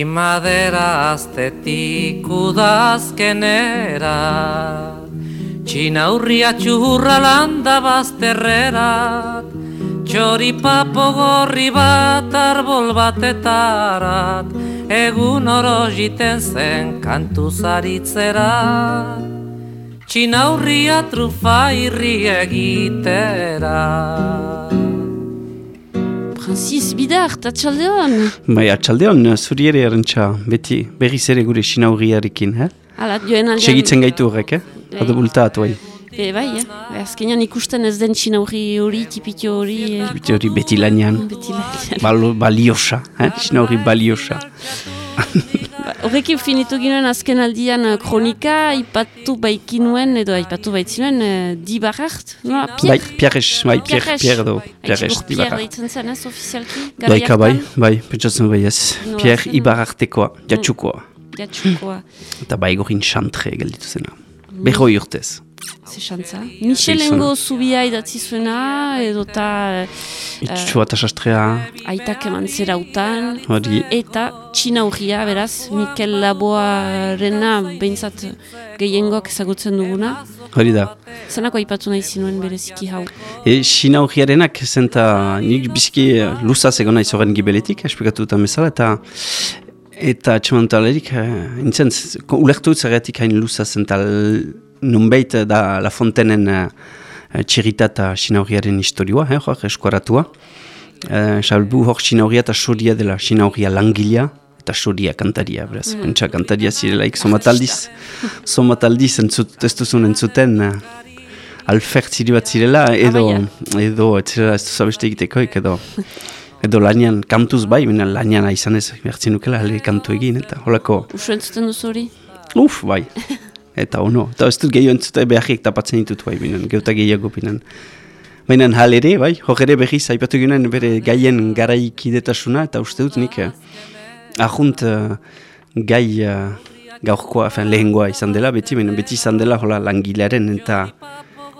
Primadera aztetik udazkenera Txina hurria txurra landa bazterrerat Txori papo gorri bat arbol batetarat Egun oro jiten zen kantu zaritzerat Txina trufa irri egitera Francis Bidar, atxaldeon. Bai, atxaldeon, zuri ere erantxa, beti berriz ere gure sinaurriarekin, eh? Ala, joen aldean... Segitzen gaitu horrek, eh? Bai. Hado bultatu, bai. E, bai, eh? Azkenean ikusten ez den txinaurri hori, tipitio hori... Eh? Beti hori beti lanean, Beti laian. Balo, baliosa, eh? Sinaurri baliosa. Horrekin finitu ginen azken aldian eh, kronika, ipatu baikinuen, edo ipatu baitzinuen, uh, di barart, no? Bai, Pierres, bai, Pierre. Pierre edo, Pierres, Pierre dibarra. deitzen zen, ez, ofizialki? Daika, bai, hartan? bai, pentsatzen bai ez. Noa Pierre zen? Ibarartekoa, jatxukoa. Jatxukoa, Eta bai gorin xantre gelditu zena. Berroi urtez. Ze xantza. Michelengo zubia idatzi zuena, edo eta Itxua eta sastrea, aitak eman zerautan, hori, eta txina urria, beraz, Mikel Laboarena behintzat gehiengoak ezagutzen duguna. hori da. Zenako aipatu nahi zinuen bereziki hau. E, Sina horriarenak zenta nik biziki eh, luzaz egon nahi zoren gibeletik, esplikatu dutan bezala, eta eta txemantalerik, uh, intzen, ulertu zerretik hain luzaz zenta nunbeit eh, da La Fontenen uh, txirita eta Sina horriaren historioa, eh, hor, eskuaratua. Uh, Salbu hor Sina horria eta Soria dela Sina horria langilea, eta Soria kantaria, beraz, mm. pentsa kantaria zirelaik, somataldiz, somataldiz entzut, ez duzun entzuten, uh, alfertziri bat zirela, edo, edo, ez zirela ez duzu abeste egitekoik, edo, edo lanian, kantuz bai, bina lanian izan ez, bertzen nukela, ale kantu egin, eta holako, Usu entzuten duzu hori? uf, bai, eta ono, eta ez dut gehiago entzute beharriek tapatzen ditut bai, binen, geuta gehiago binen. Baina hal ere, bai, hor ere berriz, aipatu ginen bere gaien garaikidetasuna, eta uste dut nik, eh, ahunt eh, gai eh, gaurkoa, enfin, lehengoa izan dela, beti, baina beti izan dela hola langilearen eta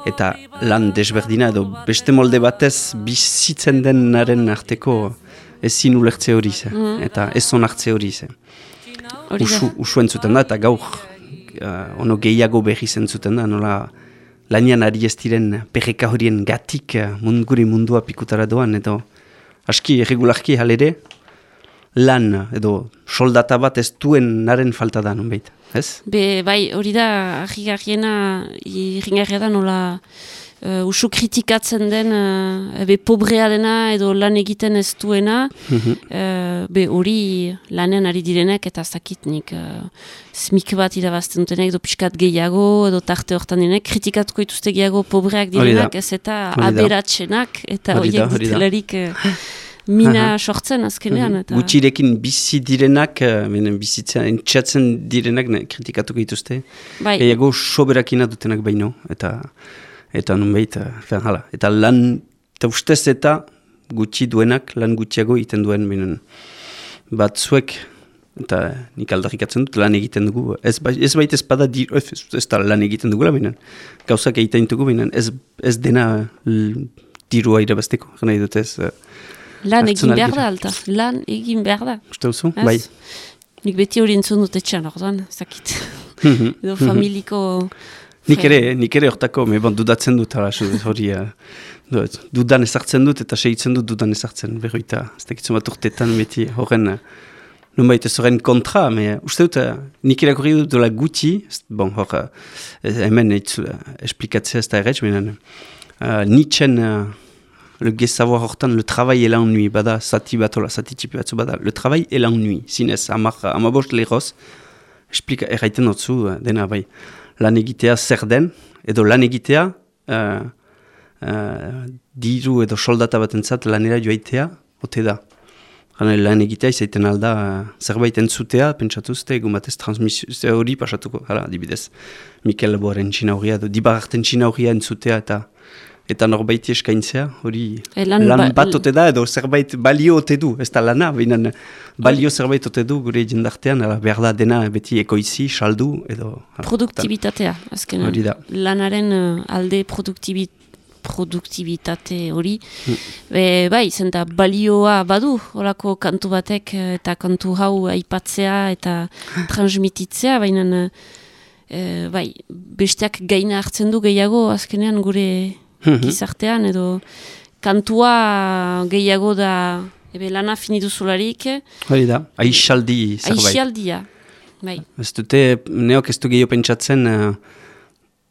eta lan desberdina edo beste molde batez bizitzen denaren arteko ezin ulertze hori ze, eta ez onartze hori ze. Usu, usu entzuten da, eta gaur uh, ono gehiago berri zentzuten da, nola lanian ari ez diren perreka horien gatik uh, gure mundua pikutara doan, edo aski erregularki halere, lan edo soldata bat ez duen naren falta da nunbait, ez? Be, bai, hori da, argigarriena, irringarria da nola uh, usu kritikatzen den, uh, be, pobrea dena edo lan egiten ez duena, uh, be, hori lanen ari direnek eta zakit nik uh, smik bat irabazten dutenek, edo pixkat gehiago, edo tarte hortan direnek, kritikatuko dituzte gehiago pobreak direnak, ez eta aberatsenak, eta horiek ditelarik uh, mina sortzen azkenean. Eta... Gutxirekin bizi direnak, benen bizitzen, entxatzen direnak kritikatuko dituzte. Bai, Gehiago soberakina dutenak baino, eta eta nunbait, uh, fen, hala. Eta lan, eta ustez eta gutxi duenak, lan gutxiago egiten duen binen. Batzuek, eta nik aldarrikatzen dut, lan egiten dugu. Ez, bai- ez baita ez bada, di, ez, ez da lan egiten dugula binen. Gauzak egiten dugu binen, ez, ez dena l, dirua irabazteko. Gana dut ez, uh, lan egin behar da, alta. Lan egin behar da. uste duzu? Bai. Nik beti hori entzun dut etxean, orduan, zakit. Mhm. Edo familiko... Nik ere, nik ere hortako, me bon, dudatzen dut, hala, hori, uh, dudan ezartzen dut, eta segitzen dut dudan ezartzen, berroita, ez dakitzen bat urtetan beti, horren, uh, nunbait ez horren kontra, me, uste dut, uh, nik irakurri dut dola guti, bon, hor, uh, hemen eitzu, uh, esplikatzea ez da erretz, menen, uh, Nietzschen, uh, le gezaboa hortan, le travail et l'ennui, bada, zati bat, hola, zati txipi batzu, bada, le travail et l'ennui, zinez, amar, amabost lehoz, esplika, erraiten dutzu, dena, bai, lan egitea zer den, edo lan egitea uh, uh, diru edo soldata batentzat lanera joaitea, ote da. Gana lan egitea izaiten alda uh, zerbait entzutea, pentsatuzte, egun batez transmisio hori pasatuko, hala, dibidez. Mikel Boaren txina horria, edo dibararten txina horria entzutea eta eta norbaiti eskaintzea, hori E, lan lan, ba- bat ote da, edo zerbait balio ote du, ez da lana, baina balio zerbait ote du gure jendartean, behar da dena beti ekoizi, saldu, edo... Produktibitatea, azkenean. Hori da. Lanaren eh, alde produktibit produktibitate hori. Be, bai, zenta balioa badu, horako kantu batek eh, eta kantu hau aipatzea eta transmititzea, baina e, bai, besteak gaina hartzen du gehiago azkenean gure. Gizartean edo kantua gehiago da ebe lana finitu zularik, Hori da, aixaldi zerbait. aixialdia. Bai. Ez dute, neok ez du gehiago pentsatzen, uh,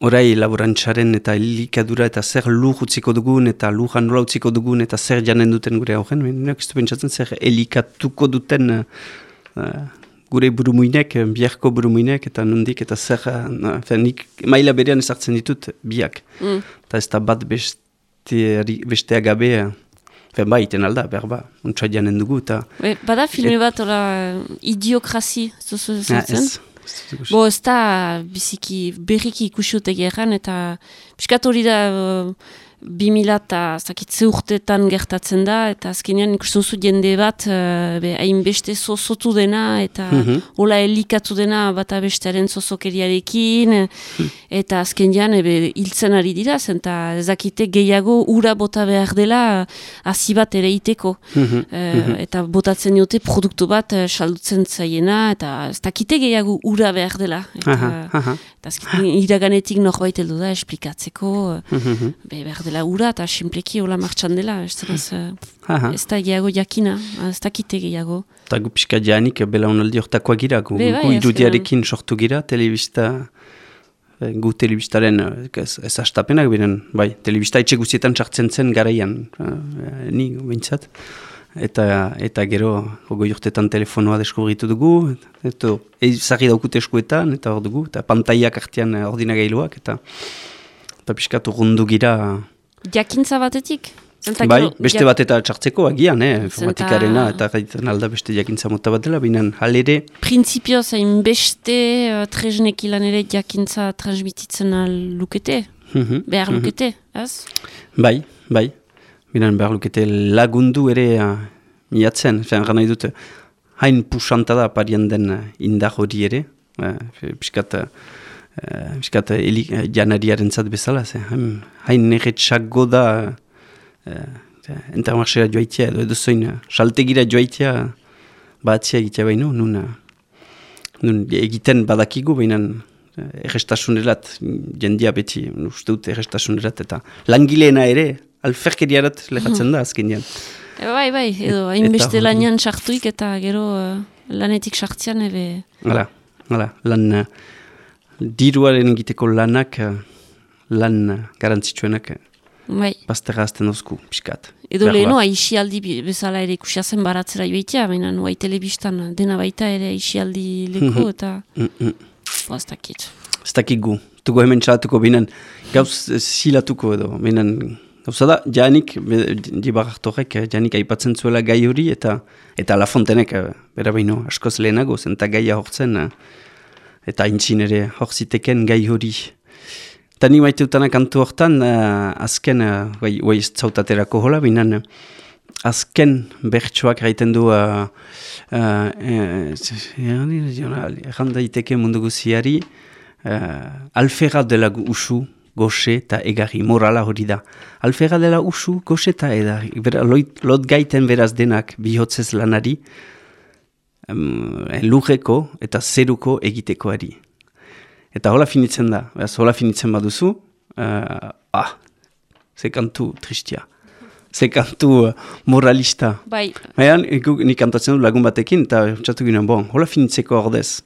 orai laborantzaren eta elikadura eta zer lur utziko dugun eta lurran nola utziko dugun eta zer janen duten gure horren, neok ez du pentsatzen zer elikatuko duten uh, gure burumuinek, uh, biharko burumuinek eta nondik eta zer, uh, fe, nik maila berean ezartzen ditut biak. Mm. Eta ez da bat besteari- bestea gabe, uh, fe, ba, iten alda, behar ba, untsa janen dugu eta... Be, bada filme bat, ora, idiokrasi, ez duzu Ah, ikusi. Bo, ez da biziki berriki ikusiotek erran, eta piskat hori da uh, 2000 eta zakitze urtetan gertatzen da, eta azkenean ikusten duzu jende bat, uh, be, hainbeste zozotu dena, eta Mhm. hola elikatu dena bata bestearen zozokeriarekin, eta azkenean ebe, hiltzen ari dira, zenta ezakite gehiago ura bota behar dela hasi bat ere iteko. Mhm. Eh, eta botatzen diote produktu bat eh, saldutzen zaiena, eta ez dakite gehiago ura behar dela. Eta, Aha, aha. eta azkenean iraganetik norbait heldu da esplikatzeko, eh, Mhm. be, behar dela ura, eta simpleki hola martxan dela, ez, Aha. ez da gehiago jakina, ez dakite gehiago. Eta gu pixka janik belaunaldi hortakoa gira, gu, Be, bai, irudiarekin sortu gira, telebista, eh, gu telebistaren eh, ez, ez astapenak biren, bai, telebista etxe guztietan sartzen zen garaian, eh, ni bintzat. Eta, eta gero, goi urtetan telefonoa deskubritu dugu, eta ezagri daukute eskuetan, eta hor dugu, eta pantaiak artean ordinagailuak, eta eta pixka urrundu gira, Jakintza batetik? Zenta bai, beste bat eta txartzeko agian, eh, informatikarena, eta gaitzen alda beste jakintza mota bat dela, binen halere, Printzipioz hain beste uh, tresnek ilan ere jakintza transmititzen lukete, mhm, behar mhm. lukete, ez? Bai, bai. Binan behar lukete lagundu ere uh, miatzen, fen gana dut, hain pusanta da parian den uh, indar hori ere, uh, piskat, uh, uh, eli, uh, janariaren zat bezala, ze, hain, hain neretxago da uh, entermarxera joaitea, edo edo zoin, saltegira joaitea, batzia egitea baino, nun, nun egiten badakigu, bainan errestasunerat, jendia beti, uste dut errestasunerat, eta langileena ere, alferkeriarat lehatzen da azkenean. E, bai, bai, edo hainbeste lanian sartuik eta gero uh, lanetik sartzean ebe... Hala, hala, lan uh, diruaren egiteko lanak, uh, lan garantzitsuenak, uh, Bai, bazterra azten dozku, piskat. edo leheno aixialdi bi- bezala ere ikusia zen baratzera joitea, baina nuai telebistan dena baita ere aixialdi leko eta Mm -mm. boaztakit. Ez dakik gu, tuko hemen txalatuko binen, gauz eh, zilatuko edo, binen, gauza da, janik, dibarraktorek, eh, janik aipatzen zuela gai hori, eta eta lafontenek, eh, bera baino, askoz lehenago, zen eta gaia hortzen, eh, eta aintzin ere horziteken gai hori. Eta ni maite dutana kantu hortan, uh, azken, uh, bai, bai zautaterako hola, binan, uh, azken bertsoak gaiten du, uh, uh, daiteke mundu guziari, uh, alfera dela usu, goxe eta egarri, morala hori da. Alfera dela usu, goxe eta egarri, lot gaiten beraz denak bihotzez lanari, um, lujeko eta zeruko egitekoari. Eta hola finitzen da, beraz, hola finitzen baduzu, uh, ah, ze kantu tristia, ze kantu uh, moralista. Bai, Baina, nik kantatzen du lagun batekin, eta txatu ginen, bon, hola finitzeko ordez.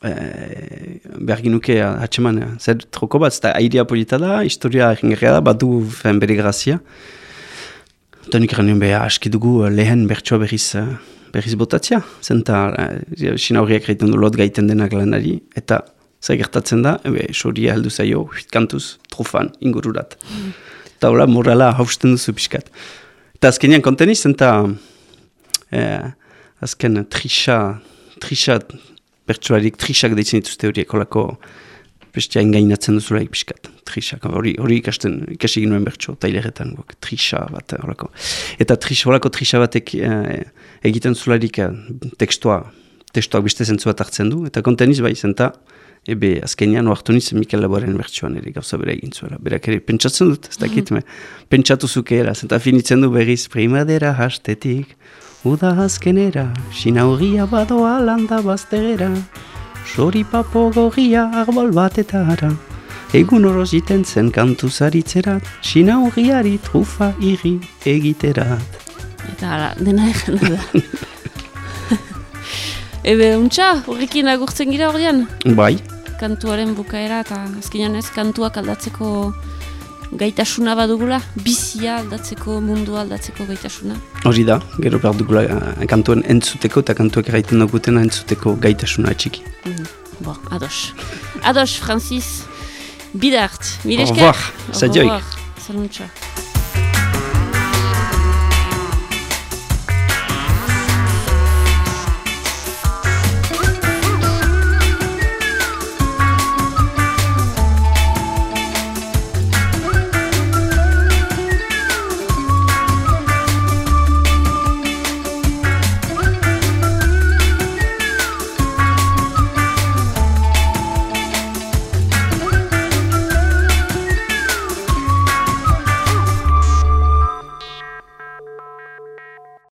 Eh, behar ginuke hatxeman, eh, zer troko bat, eta airea polita da, historia egingerria da, badu fen bere grazia. Eta nik beha aski dugu eh, lehen bertsoa berriz, eh, berriz botatzea. Zenta, uh, sina horriak egiten du lot gaiten denak lanari, eta zer gertatzen da, ebe, soria heldu zaio, huit kantuz, trufan, ingururat. Eta hola, morala hausten duzu pixkat. Eta azkenean konteniz, zenta, eh, azken trisa, trisa, bertsuarik trisak deitzen dituzte horiek holako bestia engainatzen duzulaik pixkat. Trisak, hori, hori ikasten, ikasi ginuen bertso, taileretan, guk, trisa bat, holako. Eta trisa, holako trisa batek eh, egiten zularik eh, tekstua, testoak beste zentzu bat hartzen du, eta konteniz bai zenta, ebe azkenean oartu niz Mikel Laboaren bertsuan ere gauza bera egin zuela. Berak ere pentsatzen dut, ez dakit me, pentsatu zukeera, zenta finitzen du berriz primadera hastetik, uda azkenera, sinaugia badoa landa baztegera, sori papo gorria arbol batetara, egun oro jiten zen kantu zaritzerat, sinaugiari trufa irri egiterat. Eta ala, dena egin da. Ebe, untxa, horrekin agurtzen gira horrean? Bai, Kantuaren bukaera eta azkenean ez, kantuak aldatzeko gaitasuna badugula, bizia aldatzeko, mundua aldatzeko gaitasuna. hori da, gero behar dugula eh, kantuen entzuteko eta kantuak erraiten dugutena entzuteko gaitasuna txiki. Mhm. Bo, ados. Ados, Francis, bidart, mire Au esker. revoir, Au revoir. Saluntxa.